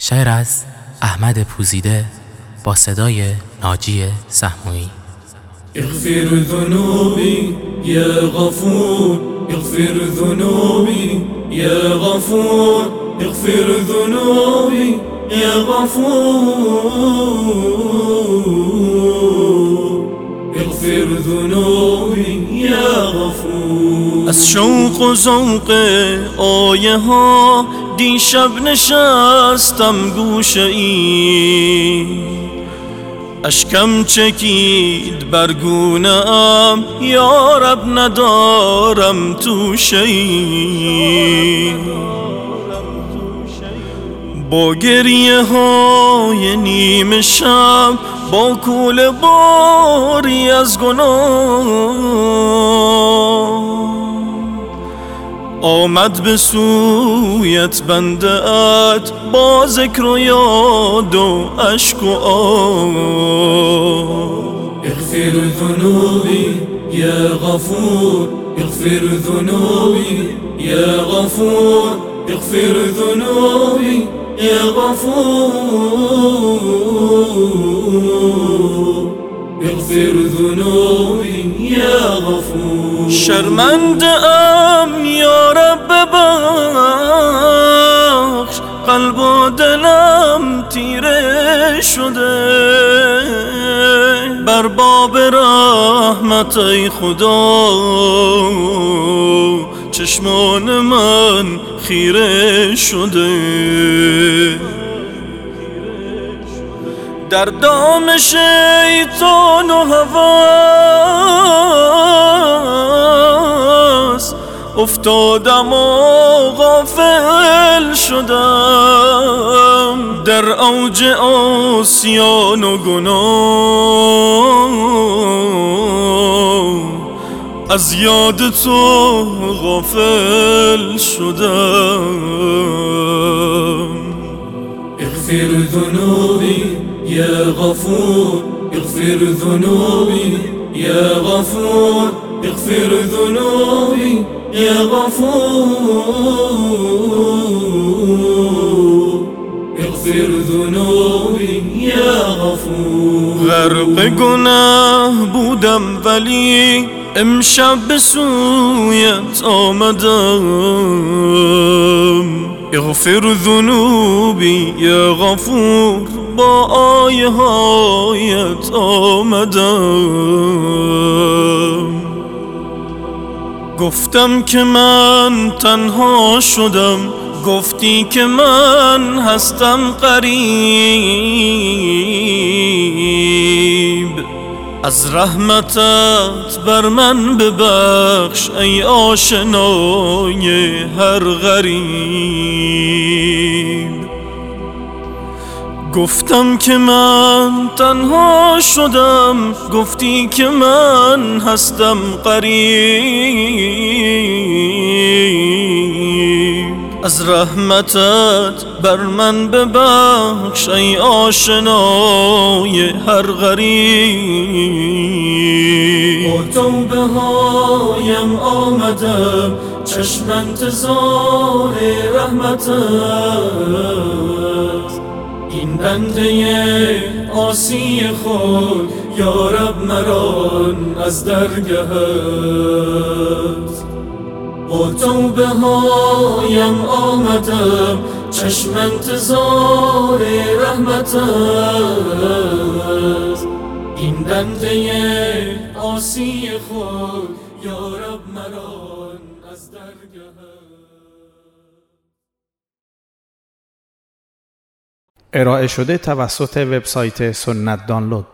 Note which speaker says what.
Speaker 1: شعر از احمد پوزیده با صدای ناجی سهمویی.
Speaker 2: اغفر ذنوبي يا غفور. اغفر ذنوبي يا غفور. اغفر ذنوبي يا غفور. اغفر ذنوبي يا غفور.
Speaker 3: از شوق و ذوق آیه ها دیشب نشستم گوشه ای. اشکم چکید برگونه ام یارب ندارم تو ای. با گریه های نیمه شب با کول باری از گناه. آمد به سویت بنده ات با ذکر و یاد و عشق و آه
Speaker 2: اغفر ذنوبي يا غفور اغفر ذنوبي يا غفور اغفر ذنوبي يا غفور. اغفر ذنوبي يا غفور.
Speaker 3: شرمنده ام یا رب بخش. قلب و دلم تیره شده. بر باب رحمت ای خدا چشمان من خیره شده. در دام شیطان و هواس افتادم و غافل شدم. در اوج آسیان و گناه. از یاد تو غافل شدم.
Speaker 2: غفور اغفر ذنوبي يا غفور اغفر ذنوبي يا غفور. اغفر ذنوبي يا غفور.
Speaker 3: غرق گناه بودم ولی امشب سویت آمدم اغفر ذنوبی یا غفور با آیه هایت آمدم. گفتم که من تنها شدم گفتی که من هستم قریب. از رحمتت بر من ببخش ای آشنای هر غریب. گفتم که من تنها شدم گفتی که من هستم قریب. از رحمتت بر من ببخش ای آشنای هر غریب.
Speaker 2: با توبه هایم آمدم چشم انتظار رحمتت. این بنده آسی خود یارب مران از درگهت. با توبه هایم آمدم. چشم انتظار رحمتت. این بنده آسی خود. یارب مران از درگهت
Speaker 4: ارائه شده توسط وبسایت سنت دانلود.